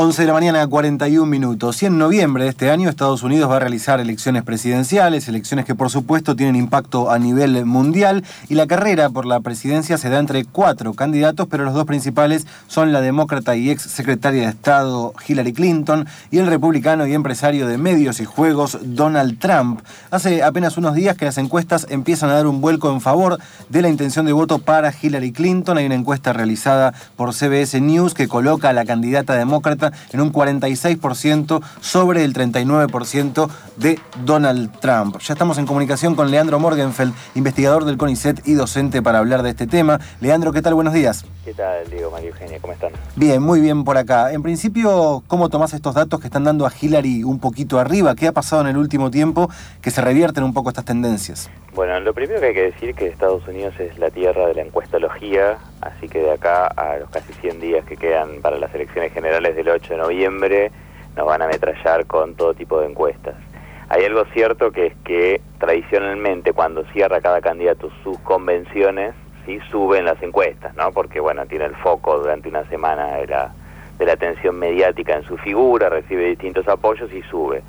11 de la mañana, 41 minutos. Y en noviembre de este año, Estados Unidos va a realizar elecciones presidenciales, elecciones que por supuesto tienen impacto a nivel mundial. Y la carrera por la presidencia se da entre cuatro candidatos, pero los dos principales son la demócrata y ex secretaria de Estado Hillary Clinton y el republicano y empresario de medios y juegos Donald Trump. Hace apenas unos días que las encuestas empiezan a dar un vuelco en favor de la intención de voto para Hillary Clinton. Hay una encuesta realizada por CBS News que coloca a la candidata demócrata en un 46% sobre el 39% de Donald Trump. Ya estamos en comunicación con Leandro Morgenfeld, investigador del CONICET y docente para hablar de este tema. Leandro, ¿qué tal? Buenos días. ¿Qué tal, Diego, María Eugenia? ¿Cómo están? Bien, muy bien por acá. En principio, ¿cómo tomás estos datos que están dando a Hillary un poquito arriba? ¿Qué ha pasado en el último tiempo que se revierten un poco estas tendencias? Bueno, lo primero que hay que decir es que Estados Unidos es la tierra de la encuestología, así que de acá a los casi 100 días que quedan para las elecciones generales del 8 de noviembre, nos van a ametrallar con todo tipo de encuestas. Hay algo cierto que es que tradicionalmente cuando cierra cada candidato sus convenciones, sí suben las encuestas, ¿no? Porque bueno, tiene el foco durante una semana de la, de la atención mediática en su figura, recibe distintos apoyos y sube.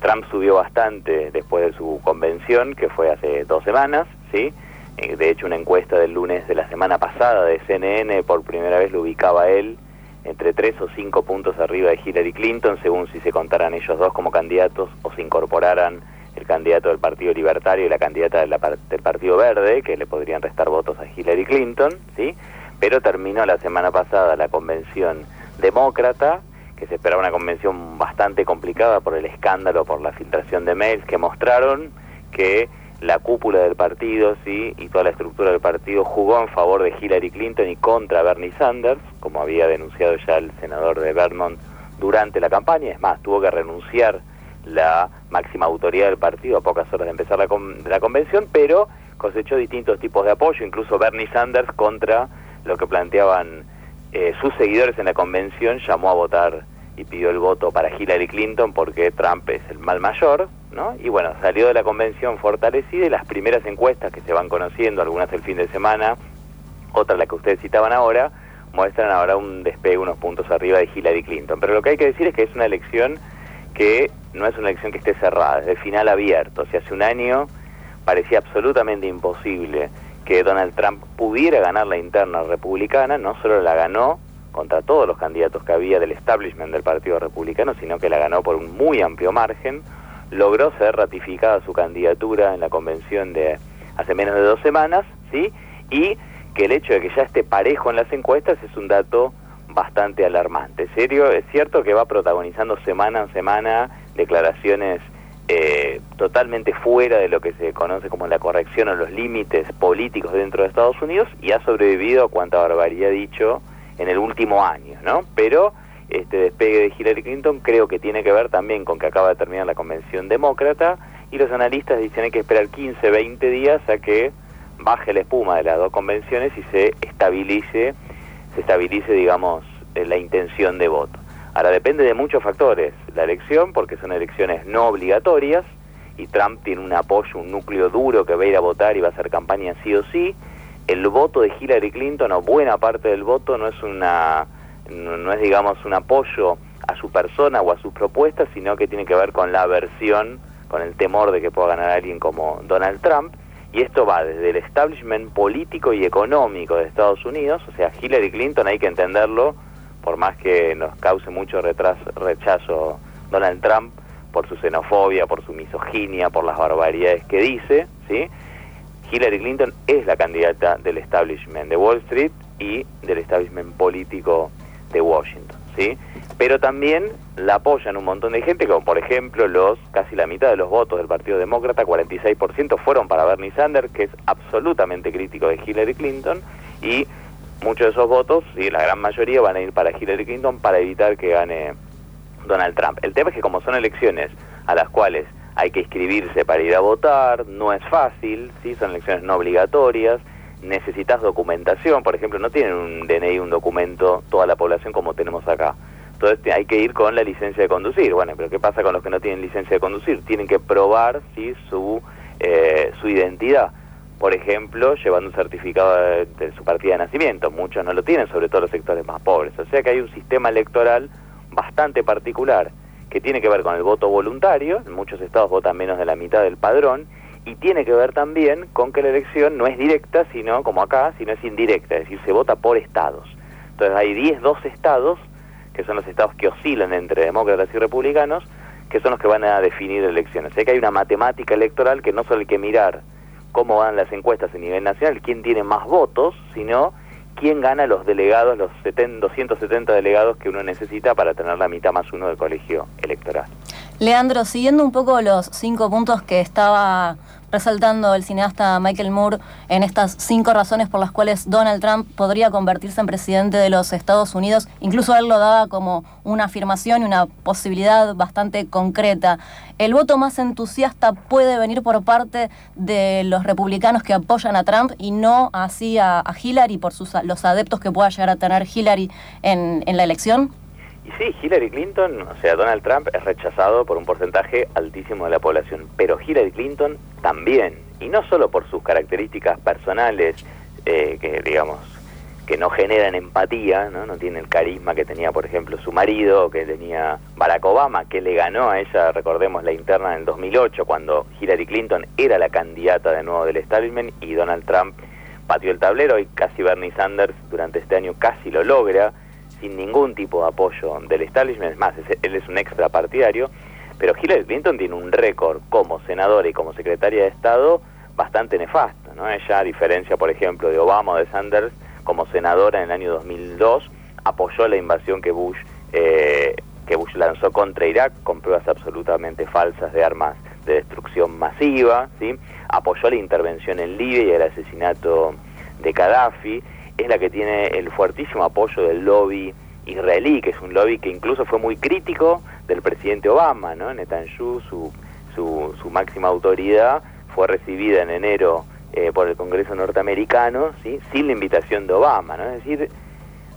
Trump subió bastante después de su convención, que fue hace dos semanas, ¿sí? Eh, de hecho, una encuesta del lunes de la semana pasada de CNN por primera vez lo ubicaba él entre tres o cinco puntos arriba de Hillary Clinton, según si se contaran ellos dos como candidatos o se incorporaran el candidato del Partido Libertario y la candidata del Partido Verde, que le podrían restar votos a Hillary Clinton, ¿sí? Pero terminó la semana pasada la convención demócrata que se esperaba una convención bastante complicada por el escándalo, por la filtración de mails que mostraron que la cúpula del partido sí y toda la estructura del partido jugó en favor de Hillary Clinton y contra Bernie Sanders, como había denunciado ya el senador de Vermont durante la campaña. Es más, tuvo que renunciar la máxima autoridad del partido a pocas horas de empezar la, la convención, pero cosechó distintos tipos de apoyo, incluso Bernie Sanders contra lo que planteaban eh, sus seguidores en la convención llamó a votar y pidió el voto para Hillary Clinton porque Trump es el mal mayor, ¿no? Y bueno, salió de la convención fortalecida y las primeras encuestas que se van conociendo, algunas el fin de semana, otras las que ustedes citaban ahora, muestran ahora un despegue unos puntos arriba de Hillary Clinton. Pero lo que hay que decir es que es una elección que no es una elección que esté cerrada, es de final abierto. Si hace un año parecía absolutamente imposible que Donald Trump pudiera ganar la interna republicana, no solo la ganó contra todos los candidatos que había del establishment del Partido Republicano, sino que la ganó por un muy amplio margen, logró ser ratificada su candidatura en la convención de hace menos de dos semanas, ¿sí? Y que el hecho de que ya esté parejo en las encuestas es un dato bastante alarmante. Serio, es cierto que va protagonizando semana en semana declaraciones eh, totalmente fuera de lo que se conoce como la corrección o los límites políticos dentro de Estados Unidos y ha sobrevivido a cuanta barbaridad dicho en el último año, ¿no? Pero este despegue de Hillary Clinton creo que tiene que ver también con que acaba de terminar la convención demócrata y los analistas dicen hay que esperar 15, 20 días a que baje la espuma de las dos convenciones y se estabilice, se estabilice, digamos, eh, la intención de voto. Ahora depende de muchos factores la elección, porque son elecciones no obligatorias y Trump tiene un apoyo, un núcleo duro que va a ir a votar y va a hacer campaña sí o sí. El voto de Hillary Clinton, o buena parte del voto, no es una, no, es digamos un apoyo a su persona o a sus propuestas, sino que tiene que ver con la aversión, con el temor de que pueda ganar alguien como Donald Trump. Y esto va desde el establishment político y económico de Estados Unidos, o sea, Hillary Clinton hay que entenderlo por más que nos cause mucho rechazo Donald Trump por su xenofobia, por su misoginia, por las barbaridades que dice, ¿sí? Hillary Clinton es la candidata del establishment de Wall Street y del establishment político de Washington, ¿sí? Pero también la apoyan un montón de gente, como por ejemplo los casi la mitad de los votos del Partido Demócrata, 46% fueron para Bernie Sanders, que es absolutamente crítico de Hillary Clinton, y muchos de esos votos, y la gran mayoría, van a ir para Hillary Clinton para evitar que gane Donald Trump. El tema es que como son elecciones a las cuales hay que inscribirse para ir a votar, no es fácil, ¿sí? son elecciones no obligatorias, necesitas documentación, por ejemplo, no tienen un DNI, un documento, toda la población como tenemos acá. Entonces hay que ir con la licencia de conducir. Bueno, pero ¿qué pasa con los que no tienen licencia de conducir? Tienen que probar ¿sí? su, eh, su identidad por ejemplo, llevando un certificado de, su partida de nacimiento. Muchos no lo tienen, sobre todo los sectores más pobres. O sea que hay un sistema electoral bastante particular que tiene que ver con el voto voluntario, en muchos estados votan menos de la mitad del padrón, y tiene que ver también con que la elección no es directa, sino como acá, sino es indirecta, es decir, se vota por estados. Entonces hay 10, 12 estados, que son los estados que oscilan entre demócratas y republicanos, que son los que van a definir elecciones. O sea que hay una matemática electoral que no solo hay que mirar cómo van las encuestas a nivel nacional, quién tiene más votos, sino quién gana los delegados, los 270 delegados que uno necesita para tener la mitad más uno del colegio electoral. Leandro, siguiendo un poco los cinco puntos que estaba resaltando el cineasta Michael Moore en estas cinco razones por las cuales Donald Trump podría convertirse en presidente de los Estados Unidos. Incluso él lo daba como una afirmación y una posibilidad bastante concreta. ¿El voto más entusiasta puede venir por parte de los republicanos que apoyan a Trump y no así a, Hillary por sus, los adeptos que pueda llegar a tener Hillary en, en la elección? Y sí, Hillary Clinton, o sea, Donald Trump es rechazado por un porcentaje altísimo de la población, pero Hillary Clinton también, y no solo por sus características personales, eh, que digamos, que no generan empatía, ¿no? no tiene el carisma que tenía, por ejemplo, su marido, que tenía Barack Obama, que le ganó a ella, recordemos, la interna en el 2008, cuando Hillary Clinton era la candidata de nuevo del establishment y Donald Trump pateó el tablero y casi Bernie Sanders durante este año casi lo logra sin ningún tipo de apoyo del establishment, es más, él es un extra partidario, pero Hillary Clinton tiene un récord como senadora y como secretaria de Estado bastante nefasto, ¿no? Ella, a diferencia, por ejemplo, de Obama o de Sanders, como senadora en el año 2002, apoyó la invasión que Bush, eh, que Bush lanzó contra Irak con pruebas absolutamente falsas de armas de destrucción masiva, ¿sí? apoyó la intervención en Libia y el asesinato de Gaddafi, es la que tiene el fuertísimo apoyo del lobby israelí, que es un lobby que incluso fue muy crítico del presidente Obama, ¿no? Netanyahu, su, su, su máxima autoridad, fue recibida en enero eh, por el Congreso norteamericano, ¿sí? sin la invitación de Obama, ¿no? Es decir,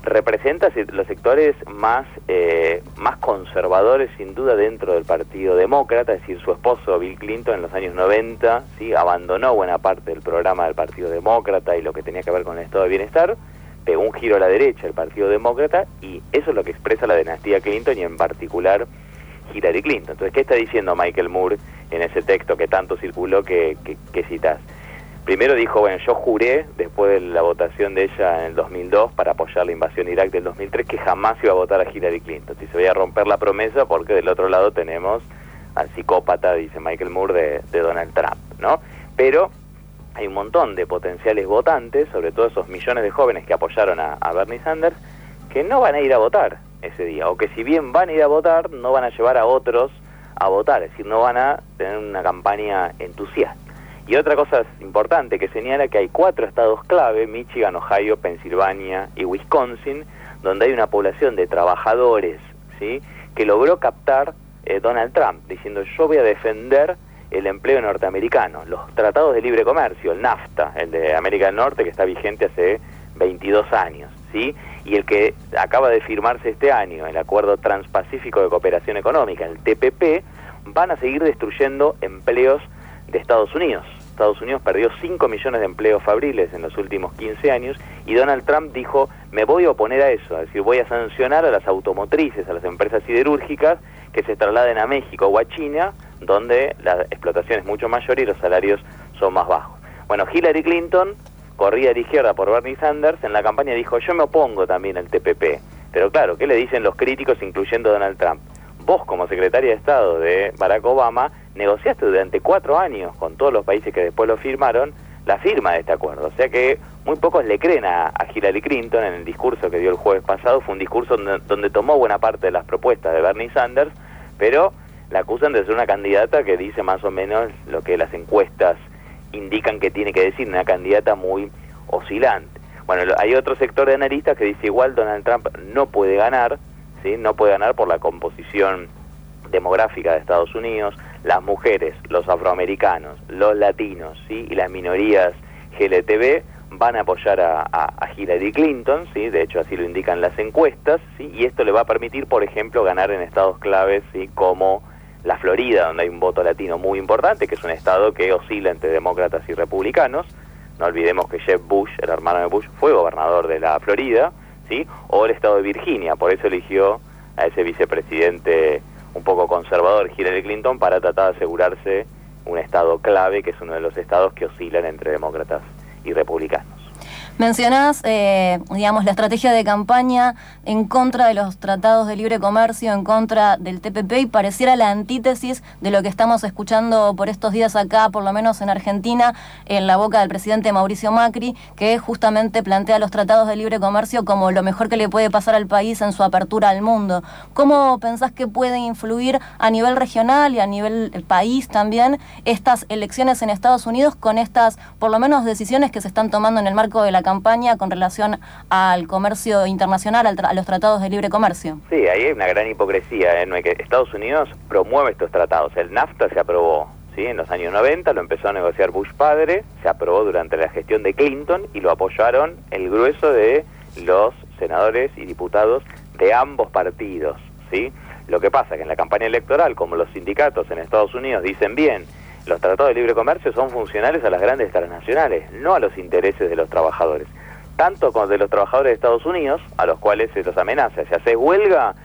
representa los sectores más, eh, más conservadores sin duda dentro del Partido Demócrata, es decir, su esposo Bill Clinton en los años 90 ¿sí? abandonó buena parte del programa del Partido Demócrata y lo que tenía que ver con el estado de bienestar, pegó un giro a la derecha el Partido Demócrata y eso es lo que expresa la dinastía Clinton y en particular Hillary Clinton. Entonces, ¿qué está diciendo Michael Moore en ese texto que tanto circuló que, que, que citas? Primero dijo, bueno, yo juré, después de la votación de ella en el 2002 para apoyar la invasión de Irak del 2003, que jamás iba a votar a Hillary Clinton. Si se voy a romper la promesa porque del otro lado tenemos al psicópata, dice Michael Moore, de, Donald Trump, ¿no? Pero hay un montón de potenciales votantes, sobre todo esos millones de jóvenes que apoyaron a, a Bernie Sanders, que no van a ir a votar ese día, o que si bien van a ir a votar, no van a llevar a otros a votar, es decir, no van a tener una campaña entusiasta. Y otra cosa importante que señala que hay cuatro estados clave, Michigan, Ohio, Pensilvania y Wisconsin, donde hay una población de trabajadores, ¿sí? que logró captar eh, Donald Trump, diciendo yo voy a defender el empleo norteamericano, los tratados de libre comercio, el NAFTA, el de América del Norte, que está vigente hace 22 años, ¿sí? y el que acaba de firmarse este año, el Acuerdo Transpacífico de Cooperación Económica, el TPP, van a seguir destruyendo empleos de Estados Unidos. Estados Unidos perdió 5 millones de empleos fabriles en los últimos 15 años y Donald Trump dijo, me voy a oponer a eso, es decir, voy a sancionar a las automotrices, a las empresas siderúrgicas que se trasladen a México o a China, donde la explotación es mucho mayor y los salarios son más bajos. Bueno, Hillary Clinton corría de izquierda por Bernie Sanders, en la campaña dijo, yo me opongo también al TPP. Pero claro, ¿qué le dicen los críticos, incluyendo Donald Trump? Vos, como secretaria de Estado de Barack Obama, negociaste durante cuatro años con todos los países que después lo firmaron la firma de este acuerdo. O sea que muy pocos le creen a, Hillary Clinton en el discurso que dio el jueves pasado. Fue un discurso donde, tomó buena parte de las propuestas de Bernie Sanders, pero la acusan de ser una candidata que dice más o menos lo que las encuestas indican que tiene que decir, una candidata muy oscilante. Bueno, hay otro sector de analistas que dice igual Donald Trump no puede ganar, ¿sí? no puede ganar por la composición demográfica de Estados Unidos, las mujeres, los afroamericanos, los latinos ¿sí? y las minorías GLTB van a apoyar a, Hillary Clinton, ¿sí? de hecho así lo indican las encuestas, ¿sí? y esto le va a permitir, por ejemplo, ganar en estados claves ¿sí? como la Florida, donde hay un voto latino muy importante, que es un estado que oscila entre demócratas y republicanos. No olvidemos que Jeb Bush, el hermano de Bush, fue gobernador de la Florida, ¿sí? o el estado de Virginia, por eso eligió a ese vicepresidente un poco conservador, Hillary Clinton, para tratar de asegurarse un estado clave, que es uno de los estados que oscilan entre demócratas y republicanos. Mencionás, eh, digamos, la estrategia de campaña en contra de los tratados de libre comercio, en contra del TPP y pareciera la antítesis de lo que estamos escuchando por estos días acá, por lo menos en Argentina, en la boca del presidente Mauricio Macri, que justamente plantea los tratados de libre comercio como lo mejor que le puede pasar al país en su apertura al mundo. ¿Cómo pensás que pueden influir a nivel regional y a nivel país también estas elecciones en Estados Unidos con estas, por lo menos, decisiones que se están tomando en el marco de la campaña con relación al comercio internacional, a los tratados de libre comercio. Sí, ahí hay una gran hipocresía. ¿eh? Que, Estados Unidos promueve estos tratados. El NAFTA se aprobó ¿sí? en los años 90, lo empezó a negociar Bush padre, se aprobó durante la gestión de Clinton y lo apoyaron el grueso de los senadores y diputados de ambos partidos. ¿sí? Lo que pasa es que en la campaña electoral, como los sindicatos en Estados Unidos dicen bien, los tratados de libre comercio son funcionales a las grandes transnacionales, no a los intereses de los trabajadores. Tanto con de los trabajadores de Estados Unidos, a los cuales se los amenaza. Si hace huelga,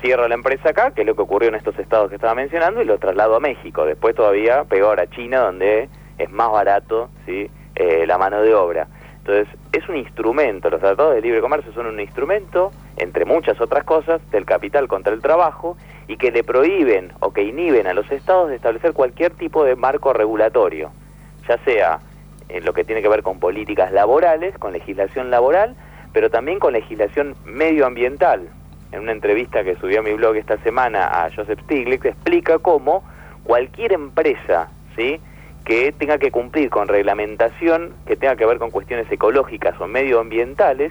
cierro la empresa acá, que es lo que ocurrió en estos estados que estaba mencionando, y lo traslado a México. Después todavía peor a China, donde es más barato ¿sí? Eh, la mano de obra. Entonces, es un instrumento, los tratados de libre comercio son un instrumento, entre muchas otras cosas, del capital contra el trabajo y que le prohíben o que inhiben a los estados de establecer cualquier tipo de marco regulatorio, ya sea en lo que tiene que ver con políticas laborales, con legislación laboral, pero también con legislación medioambiental. En una entrevista que subió a mi blog esta semana a Joseph Stiglitz, explica cómo cualquier empresa, ¿sí? Que tenga que cumplir con reglamentación que tenga que ver con cuestiones ecológicas o medioambientales,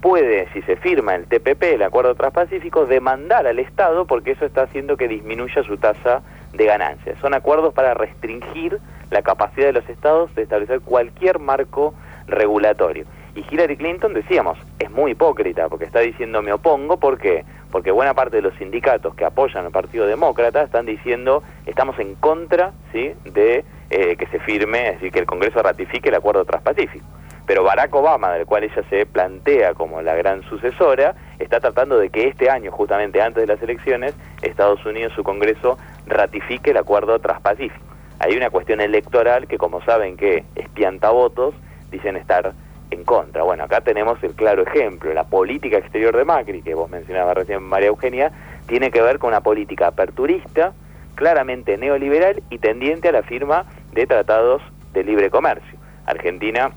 puede, si se firma el TPP, el Acuerdo Transpacífico, demandar al Estado porque eso está haciendo que disminuya su tasa de ganancias. Son acuerdos para restringir la capacidad de los Estados de establecer cualquier marco regulatorio. Y Hillary Clinton, decíamos, es muy hipócrita porque está diciendo me opongo, ¿por qué? Porque buena parte de los sindicatos que apoyan al Partido Demócrata están diciendo estamos en contra ¿sí? de eh, que se firme, es decir, que el Congreso ratifique el acuerdo transpacífico. Pero Barack Obama, del cual ella se plantea como la gran sucesora, está tratando de que este año, justamente antes de las elecciones, Estados Unidos, su Congreso, ratifique el acuerdo transpacífico. Hay una cuestión electoral que, como saben que espianta votos, dicen estar en contra. Bueno, acá tenemos el claro ejemplo. La política exterior de Macri, que vos mencionabas recién, María Eugenia, tiene que ver con una política aperturista, claramente neoliberal y tendiente a la firma de tratados de libre comercio. Argentina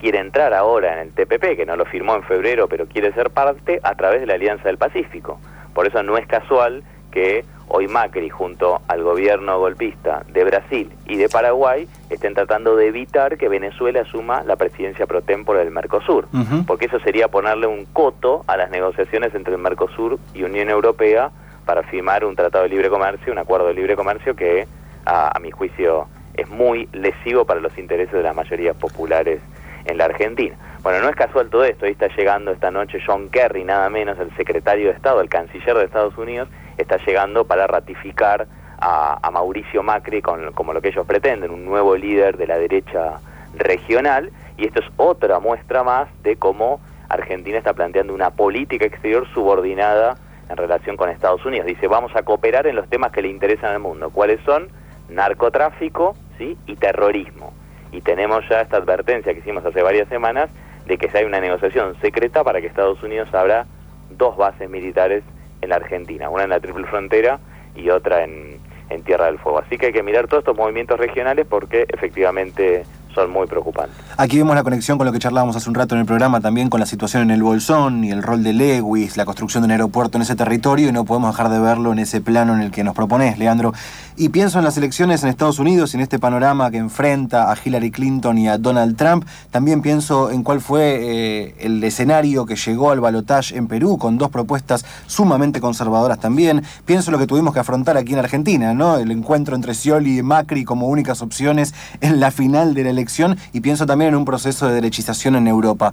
quiere entrar ahora en el TPP, que no lo firmó en febrero, pero quiere ser parte a través de la Alianza del Pacífico. Por eso no es casual que hoy Macri junto al gobierno golpista de Brasil y de Paraguay estén tratando de evitar que Venezuela asuma la presidencia pro tempore del Mercosur, porque eso sería ponerle un coto a las negociaciones entre el Mercosur y Unión Europea para firmar un tratado de libre comercio, un acuerdo de libre comercio que a, mi juicio es muy lesivo para los intereses de las mayorías populares en la Argentina. Bueno, no es casual todo esto, ahí está llegando esta noche John Kerry, nada menos, el secretario de Estado, el canciller de Estados Unidos, está llegando para ratificar a, Mauricio Macri con, como lo que ellos pretenden, un nuevo líder de la derecha regional, y esto es otra muestra más de cómo Argentina está planteando una política exterior subordinada en relación con Estados Unidos. Dice, vamos a cooperar en los temas que le interesan al mundo. ¿Cuáles son? Narcotráfico ¿sí? y terrorismo. Y tenemos ya esta advertencia que hicimos hace varias semanas de que si hay una negociación secreta para que Estados Unidos abra dos bases militares en la Argentina, una en la triple frontera y otra en, en Tierra del Fuego. Así que hay que mirar todos estos movimientos regionales porque efectivamente son muy preocupantes. Aquí vemos la conexión con lo que charlábamos hace un rato en el programa, también con la situación en el Bolsón y el rol de Lewis, la construcción de un aeropuerto en ese territorio, y no podemos dejar de verlo en ese plano en el que nos propones, Leandro. Y pienso en las elecciones en Estados Unidos y en este panorama que enfrenta a Hillary Clinton y a Donald Trump. También pienso en cuál fue eh, el escenario que llegó al balotaje en Perú, con dos propuestas sumamente conservadoras también. Pienso en lo que tuvimos que afrontar aquí en Argentina, ¿no? El encuentro entre Scioli y Macri como únicas opciones en la final de la elección y pienso también en un proceso de derechización en Europa.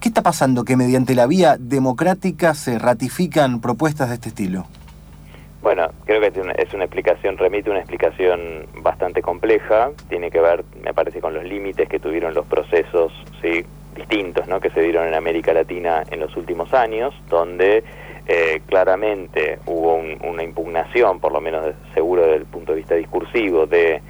¿Qué está pasando que mediante la vía democrática se ratifican propuestas de este estilo? Bueno, creo que es una, explicación, remite una explicación bastante compleja, tiene que ver, me parece, con los límites que tuvieron los procesos ¿sí? distintos ¿no? que se dieron en América Latina en los últimos años, donde eh, claramente hubo una impugnación, por lo menos seguro desde el punto de vista discursivo, de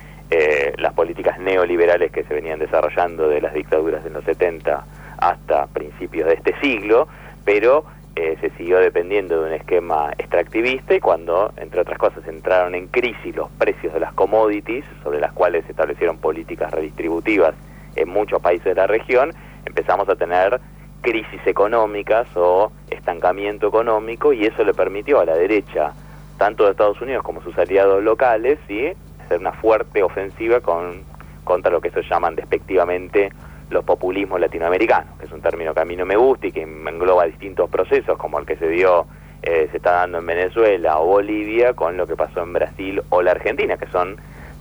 las políticas neoliberales que se venían desarrollando de las dictaduras de los 70 hasta principios de este siglo, pero eh, se siguió dependiendo de un esquema extractivista y cuando, entre otras cosas, entraron en crisis los precios de las commodities, sobre las cuales se establecieron políticas redistributivas en muchos países de la región, empezamos a tener crisis económicas o estancamiento económico y eso le permitió a la derecha, tanto de Estados Unidos como sus aliados locales, ¿sí? Hacer una fuerte ofensiva con, contra lo que se llaman despectivamente los populismos latinoamericanos, que es un término que a mí no me gusta y que engloba distintos procesos, como el que se dio, eh, se está dando en Venezuela o Bolivia, con lo que pasó en Brasil o la Argentina, que son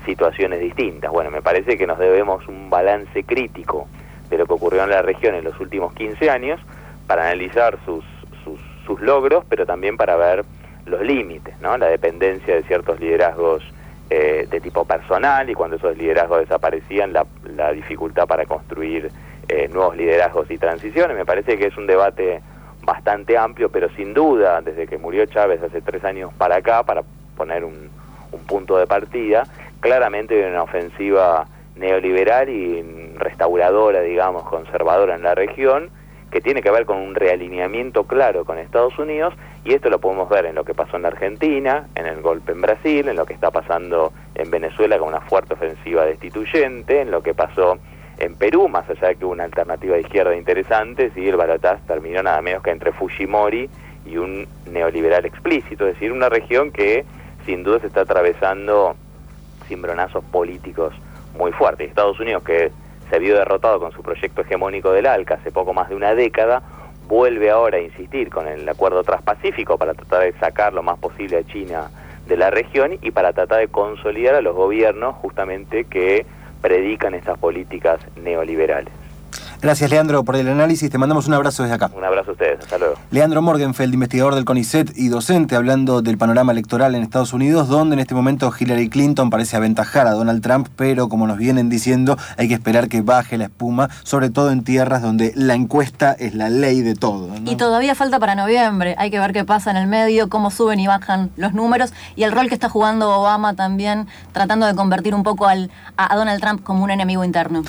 situaciones distintas. Bueno, me parece que nos debemos un balance crítico de lo que ocurrió en la región en los últimos 15 años para analizar sus, sus, sus logros, pero también para ver los límites, ¿no? la dependencia de ciertos liderazgos eh, de tipo personal y cuando esos liderazgos desaparecían la, la dificultad para construir eh, nuevos liderazgos y transiciones. Me parece que es un debate bastante amplio, pero sin duda, desde que murió Chávez hace tres años para acá, para poner un, un punto de partida, claramente hay una ofensiva neoliberal y restauradora, digamos, conservadora en la región, que tiene que ver con un realineamiento claro con Estados Unidos y esto lo podemos ver en lo que pasó en la Argentina, en el golpe en Brasil, en lo que está pasando en Venezuela con una fuerte ofensiva destituyente, en lo que pasó en Perú, más allá de que hubo una alternativa de izquierda interesante, sí, el Barataz terminó nada menos que entre Fujimori y un neoliberal explícito, es decir, una región que sin duda se está atravesando cimbronazos políticos muy fuertes. Estados Unidos, que se vio derrotado con su proyecto hegemónico del ALCA hace poco más de una década, vuelve ahora a insistir con el acuerdo transpacífico para tratar de sacar lo más posible a China de la región y para tratar de consolidar a los gobiernos justamente que predican estas políticas neoliberales. Gracias, Leandro, por el análisis. Te mandamos un abrazo desde acá. Un abrazo a ustedes. Hasta luego. Leandro Morgenfeld, investigador del CONICET y docente, hablando del panorama electoral en Estados Unidos, donde en este momento Hillary Clinton parece aventajar a Donald Trump, pero como nos vienen diciendo, hay que esperar que baje la espuma, sobre todo en tierras donde la encuesta es la ley de todo. Y todavía falta para noviembre. Hay que ver qué pasa en el medio, cómo suben y bajan los números y el rol que está jugando Obama también, tratando de convertir un poco al, a Donald Trump como un enemigo interno.